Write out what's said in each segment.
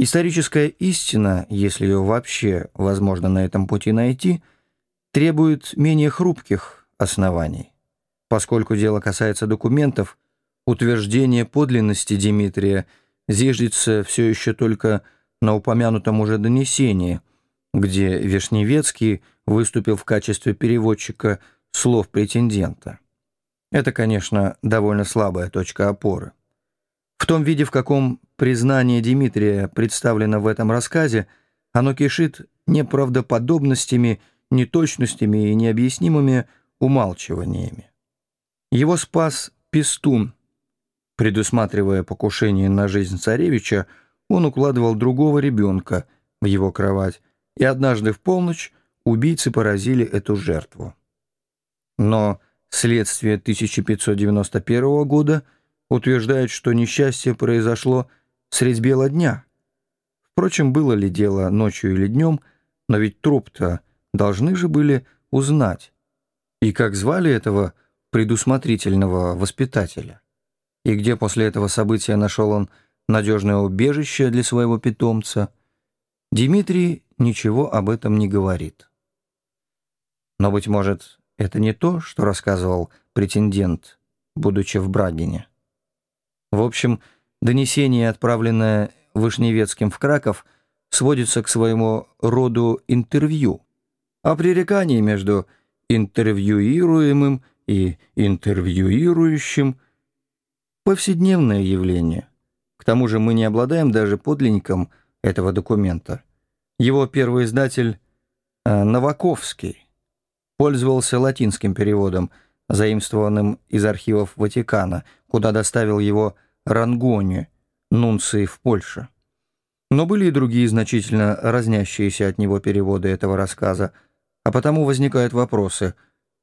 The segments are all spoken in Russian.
Историческая истина, если ее вообще возможно на этом пути найти, требует менее хрупких оснований. Поскольку дело касается документов, утверждение подлинности Дмитрия зиждется все еще только на упомянутом уже донесении, где Вишневецкий выступил в качестве переводчика слов претендента. Это, конечно, довольно слабая точка опоры. В том виде, в каком признание Дмитрия представлено в этом рассказе, оно кишит неправдоподобностями, неточностями и необъяснимыми умалчиваниями. Его спас Пестун. Предусматривая покушение на жизнь царевича, он укладывал другого ребенка в его кровать, и однажды в полночь убийцы поразили эту жертву. Но следствие 1591 года утверждает, что несчастье произошло средь бела дня. Впрочем, было ли дело ночью или днем, но ведь труп-то должны же были узнать. И как звали этого предусмотрительного воспитателя? И где после этого события нашел он надежное убежище для своего питомца? Дмитрий ничего об этом не говорит. Но, быть может, это не то, что рассказывал претендент, будучи в Брагине. В общем, донесение, отправленное Вышневецким в Краков, сводится к своему роду интервью, а пререкание между интервьюируемым и интервьюирующим – повседневное явление. К тому же мы не обладаем даже подлинником этого документа. Его первый издатель э, Новаковский пользовался латинским переводом, заимствованным из архивов Ватикана, куда доставил его Рангони, нунции в Польше. Но были и другие значительно разнящиеся от него переводы этого рассказа, а потому возникают вопросы,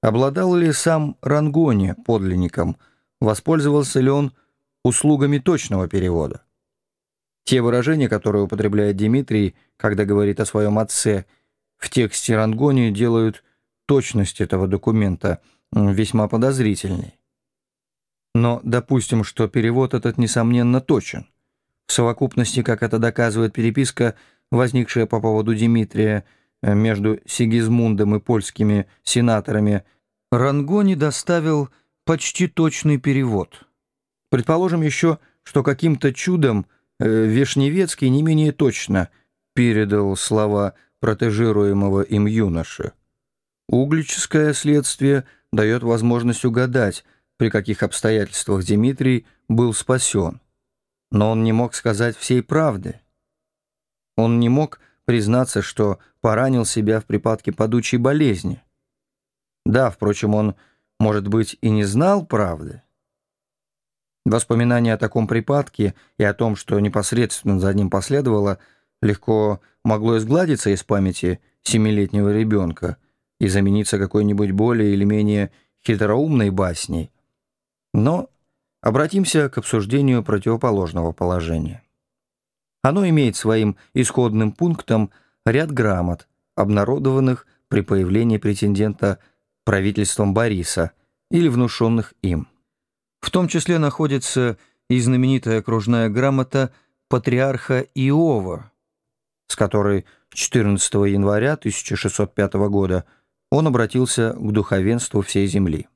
обладал ли сам Рангони подлинником, воспользовался ли он услугами точного перевода. Те выражения, которые употребляет Дмитрий, когда говорит о своем отце, в тексте Рангони делают точность этого документа весьма подозрительной. Но допустим, что перевод этот, несомненно, точен. В совокупности, как это доказывает переписка, возникшая по поводу Дмитрия э, между Сигизмундом и польскими сенаторами, Рангони доставил почти точный перевод. Предположим еще, что каким-то чудом Э, Вишневецкий не менее точно передал слова протежируемого им юноши. Углическое следствие дает возможность угадать, при каких обстоятельствах Дмитрий был спасен. Но он не мог сказать всей правды. Он не мог признаться, что поранил себя в припадке падучей болезни. Да, впрочем, он, может быть, и не знал правды, Воспоминание о таком припадке и о том, что непосредственно за ним последовало, легко могло изгладиться из памяти семилетнего ребенка и замениться какой-нибудь более или менее хитроумной басней. Но обратимся к обсуждению противоположного положения. Оно имеет своим исходным пунктом ряд грамот, обнародованных при появлении претендента правительством Бориса или внушенных им. В том числе находится и знаменитая окружная грамота патриарха Иова, с которой 14 января 1605 года он обратился к духовенству всей земли.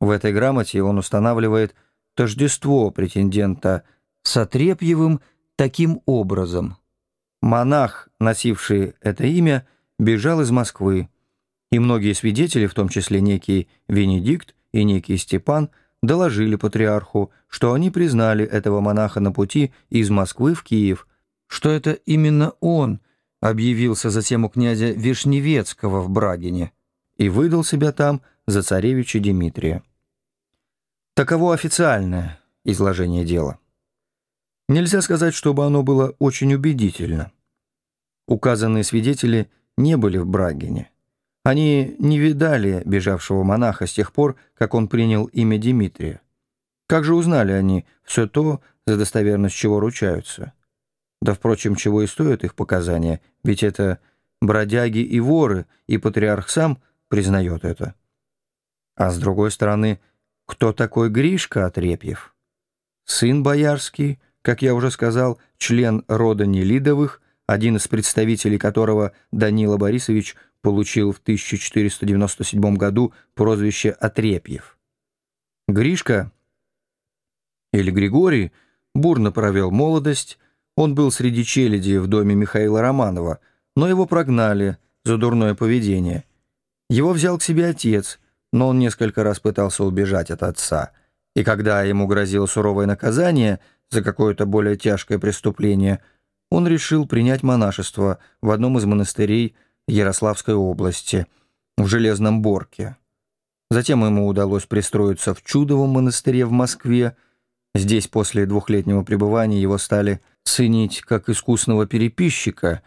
В этой грамоте он устанавливает тождество претендента с Отрепьевым таким образом. Монах, носивший это имя, бежал из Москвы, и многие свидетели, в том числе некий Венедикт и некий Степан – доложили патриарху, что они признали этого монаха на пути из Москвы в Киев, что это именно он объявился затем у князя Вишневецкого в Брагине и выдал себя там за царевича Дмитрия. Таково официальное изложение дела. Нельзя сказать, чтобы оно было очень убедительно. Указанные свидетели не были в Брагине. Они не видали бежавшего монаха с тех пор, как он принял имя Дмитрия. Как же узнали они все то, за достоверность чего ручаются? Да, впрочем, чего и стоят их показания, ведь это бродяги и воры, и патриарх сам признает это. А с другой стороны, кто такой Гришка Отрепьев? Сын боярский, как я уже сказал, член рода Нелидовых, один из представителей которого Данила Борисович получил в 1497 году прозвище Отрепьев. Гришка, или Григорий, бурно провел молодость, он был среди челяди в доме Михаила Романова, но его прогнали за дурное поведение. Его взял к себе отец, но он несколько раз пытался убежать от отца, и когда ему грозило суровое наказание за какое-то более тяжкое преступление, он решил принять монашество в одном из монастырей Ярославской области, в Железном Борке. Затем ему удалось пристроиться в Чудовом монастыре в Москве. Здесь после двухлетнего пребывания его стали ценить как искусного переписчика,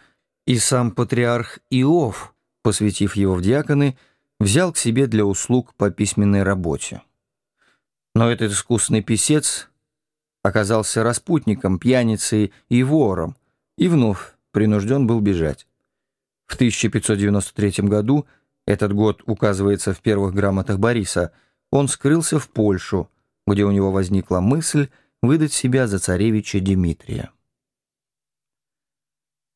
и сам патриарх Иов, посвятив его в диаконы, взял к себе для услуг по письменной работе. Но этот искусный писец оказался распутником, пьяницей и вором, и вновь принужден был бежать. В 1593 году, этот год указывается в первых грамотах Бориса, он скрылся в Польшу, где у него возникла мысль выдать себя за царевича Дмитрия.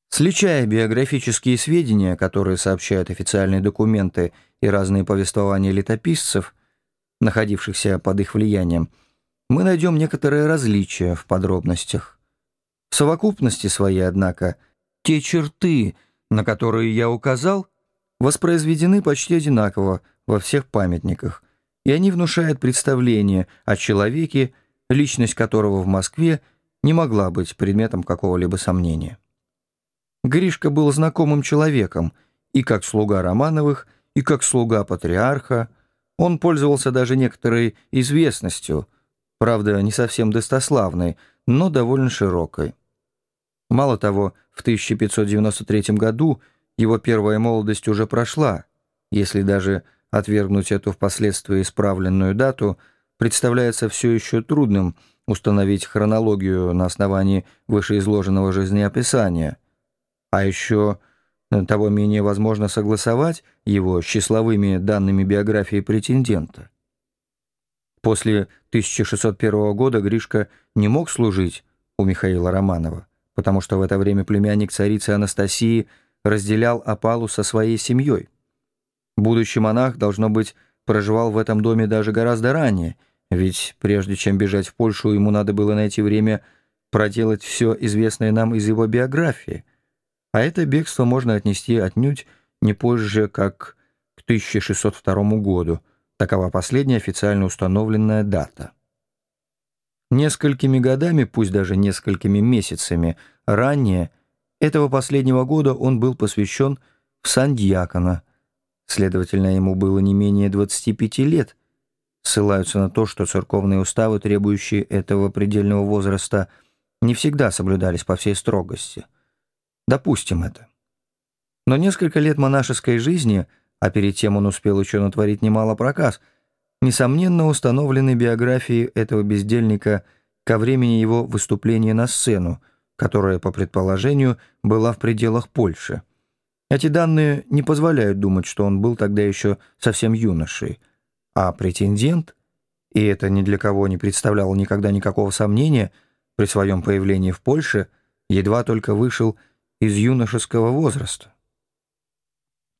Сличая биографические сведения, которые сообщают официальные документы и разные повествования летописцев, находившихся под их влиянием, мы найдем некоторые различия в подробностях. В совокупности своей, однако, те черты, на которые я указал, воспроизведены почти одинаково во всех памятниках, и они внушают представление о человеке, личность которого в Москве не могла быть предметом какого-либо сомнения. Гришка был знакомым человеком, и как слуга Романовых, и как слуга патриарха. Он пользовался даже некоторой известностью, правда, не совсем достославной, но довольно широкой. Мало того, в 1593 году его первая молодость уже прошла, если даже отвергнуть эту впоследствии исправленную дату, представляется все еще трудным установить хронологию на основании вышеизложенного жизнеописания – а еще э, того менее возможно согласовать его с числовыми данными биографии претендента. После 1601 года Гришка не мог служить у Михаила Романова, потому что в это время племянник царицы Анастасии разделял опалу со своей семьей. Будущий монах, должно быть, проживал в этом доме даже гораздо ранее, ведь прежде чем бежать в Польшу, ему надо было найти время проделать все известное нам из его биографии — а это бегство можно отнести отнюдь не позже, как к 1602 году. Такова последняя официально установленная дата. Несколькими годами, пусть даже несколькими месяцами ранее, этого последнего года он был посвящен в сан дьякона. Следовательно, ему было не менее 25 лет. Ссылаются на то, что церковные уставы, требующие этого предельного возраста, не всегда соблюдались по всей строгости – Допустим это. Но несколько лет монашеской жизни, а перед тем он успел еще натворить немало проказ, несомненно установлены биографии этого бездельника ко времени его выступления на сцену, которая, по предположению, была в пределах Польши. Эти данные не позволяют думать, что он был тогда еще совсем юношей, а претендент, и это ни для кого не представляло никогда никакого сомнения при своем появлении в Польше, едва только вышел из юношеского возраста.